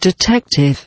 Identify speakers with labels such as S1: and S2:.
S1: detective.